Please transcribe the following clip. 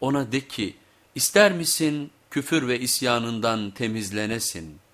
Ona de ki ister misin küfür ve isyanından temizlenesin?''